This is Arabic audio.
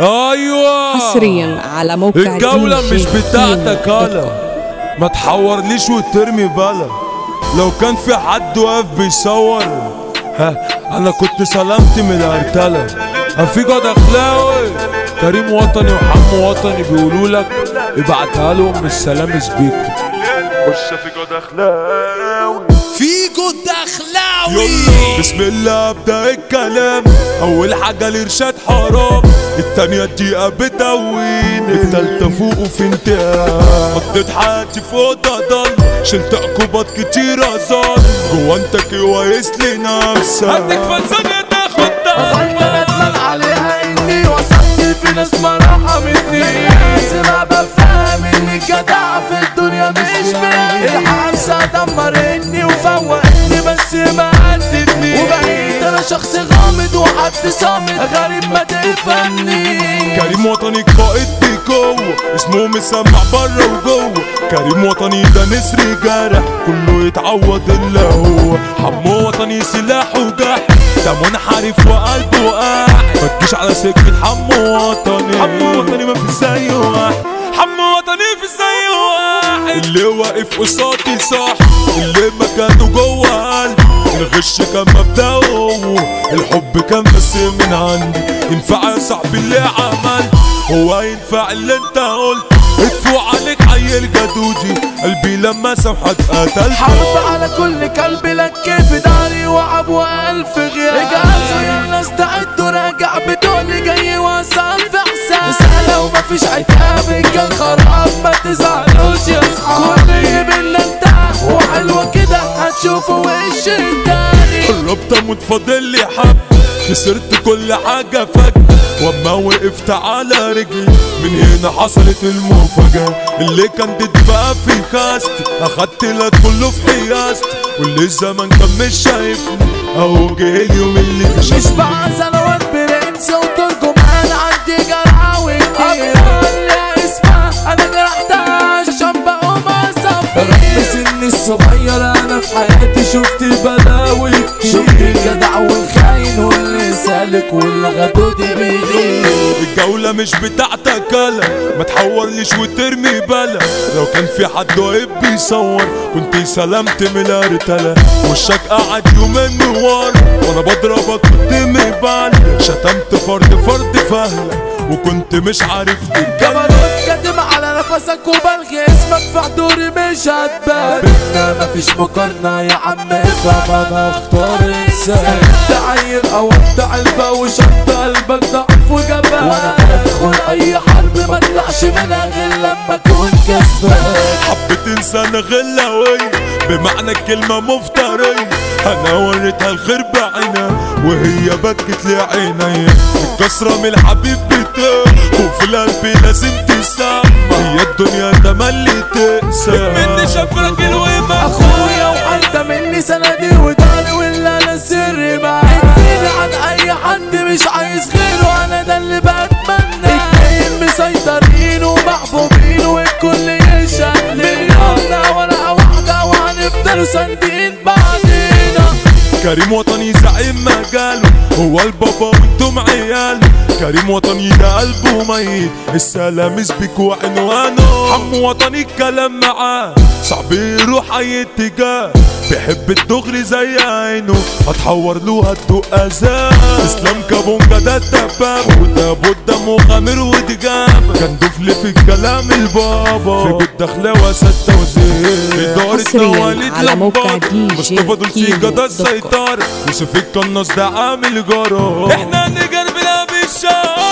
أيوه. حصريا على موقع الجولة مش بتاعتك هلا. ما تحورليش وترمي بلا. لو كان في حد واقف بيصور. ها أنا كنت سلمت من الأرتلة. في جد اخلاوي كريم وطني وحمو وطني بيقولوا لك ابعتها لهم السلام سبيكو خش في جود اخلاوي فيجو الدخلاوي بسم الله أبدأ الكلام. أول حاجة الإرشاد حرام. التانية الدقيقة بتوين التالتة فوق وفي انتهاء حطيت حياتي في أوضة ضل. شلت عقوبات كتيرة ظل جوا انت كويس لنفسك. عندك فلسفة تاخد غلطة ندمان عليها إني وصلت في ناس ما رحمتني صامت غريب ما تفهمني. كريم وطني قائد بقوة اسمه مسمع بره وجوة. كريم وطني ده نسر جارح كله يتعوض إلا هو. حمو وطني سلاح وجح ده منحرف وقلبه قاعد ما تجيش على سكة حمو وطني. حمو وطني ما في زي واحد. حمو وطني في زي واحد. اللي واقف قصادي صح اللي مكانه جوه قلبي. الغش كان مبدأه الحب كان بس من عندي. ينفع يا صاحبي اللي عمل هو ينفع اللي انت قلت. ادفوا عليك عيل جدودي قلبي لما سمحت قتلت حرب على كل كلب لك كيف داري وعب وألف غياب. اجازوا يلا استعدوا راجع بتقولي جاي وصل في حساب سهلة ومفيش عتاب. كان خراب ما تزعلوش يا صحاب كل بالله انت وحلوة كده هتشوفوا وش التاني قربت أموت فاضل لي حب خسرت كل حاجة فجأة. واما وقفت على رجلي. من هنا حصلت المفاجأة. اللي كان بقى في خاستي أخدت لك كله في حياستي واللي الزمن كان مش شايفني. أهو جه اليوم اللي في مش بقى سنوات برنس وترجمان عندي جرعاوي كتير أبطال اسمها أنا جرحتها عشان بقوم الصغير أنا في حياتي شفت بلاوي كتير شفت الجدع والخاين واللي سالك واللي غدودي بيغير الجولة مش بتاعتك يالا ما تحورليش وترمي بلا. لو كان في حد واقف بيصور كنت سلمت من الارتلة وشك قعد يومين ورا وأنا بضربك كنت مبال. شتمت فرد فرد فهلك وكنت مش عارف على نفسك وبلغي اسمك في حضوري مش هتبان بينا مفيش مقارنة يا عم افهم أنا اختار إنسان. انت عيل أو انت علبة وشط قلبك ضعف وجبان. وأنا بدخل أي حرب ما اطلعش منها غير لما اكون كسبان. حبة انسان غلاوية بمعنى الكلمة مفترية أنا وريتها الخير بعينها وهي بكت لي عينيا الكسرة من الحبيب بتاع وفي القلب لازم تسمع هي الدنيا تملي تقسى مني شاف راجل وما أخويا وأنت مني سندي وداري ولا أنا سري معاك اديني عن أي حد مش عايز غيره أنا ده اللي بتمنى. اتنين مسيطرين ومحبوبين والكل يشهد. مليوننا ورقه واحدة وهنفضل ساندين بعدينا كريم وطني زعيم مجاله هو البابا وأنتم عياله كريم وطني ده قلبه ميت. السلام سبيك وعنوانه. حمو وطني الكلام معاه. صعب يروح اي اتجاه بيحب الدغري زي عينه. هتحور له هتدق اذاه إسلام كابونجا ده الدباب. وده بودة مغامر ودجاب كان دفل في الكلام البابا. في جود دخلاوة ستة وزين إدارة حصرياً مواليد لمبات مصطفى دولسيجا كيمو ده دوت كوم. السيطرة يوسف القناص ده عامل جرى إحنا نجر بلا بالشام